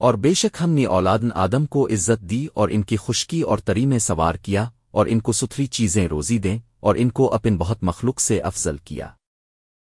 اور بے شک ہم نے اولادن آدم کو عزت دی اور ان کی خشکی اور تری میں سوار کیا اور ان کو ستھری چیزیں روزی دیں اور ان کو اپن بہت مخلوق سے افضل کیا۔